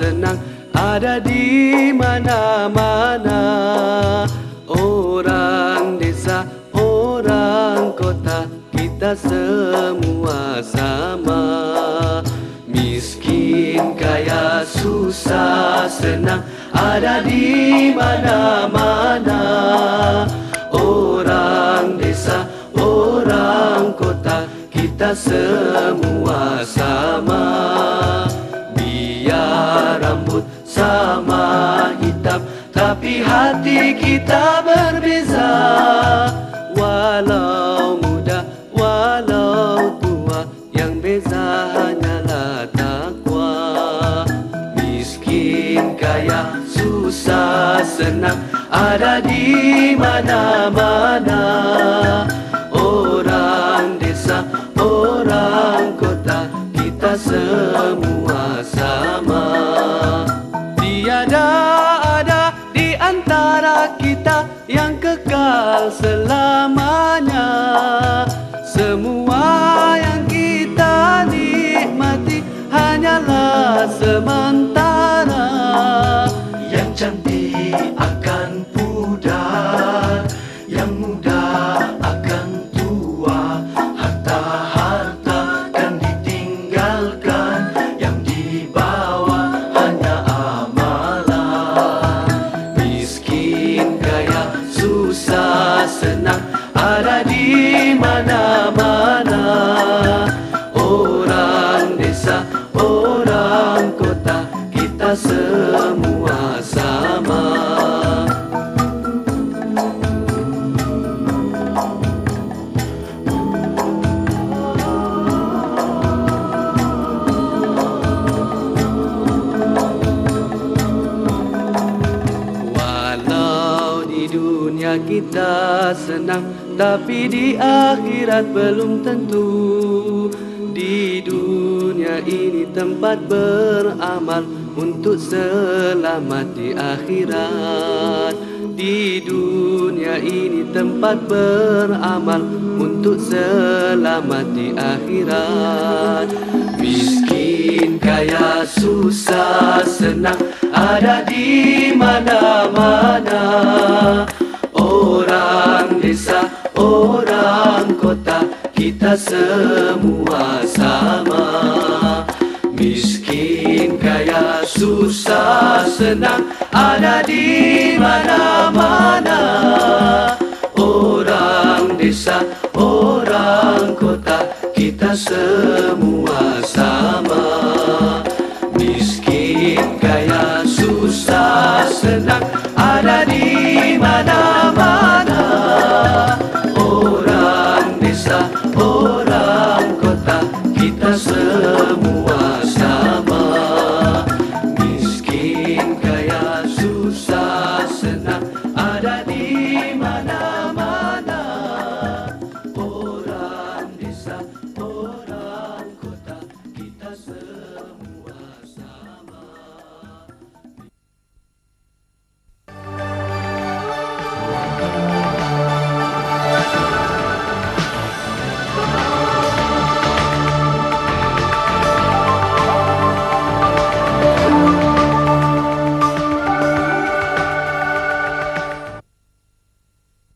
senang ada di mana-mana. Orang desa, orang kota Kita semua sama. Miskin, kaya, susah, senang Ada di mana-mana. Orang desa, orang kota Kita semua sama hitam Tapi hati kita berbeza. Walau muda, walau tua Yang beza hanyalah takwa. Miskin, kaya, susah, senang Ada di mana-mana kekal selamanya. Semua yang kita nikmati hanyalah sementara. Yang cantik dunia kita senang Tapi di akhirat belum tentu. Di dunia ini tempat beramal Untuk selamat di akhirat. Di dunia ini tempat beramal Untuk selamat di akhirat. Miskin, kaya, susah, senang Ada di mana-mana orang kota Kita semua sama. Miskin, kaya, susah, senang Ada di mana-mana. Orang desa, orang kota Kita semua sama the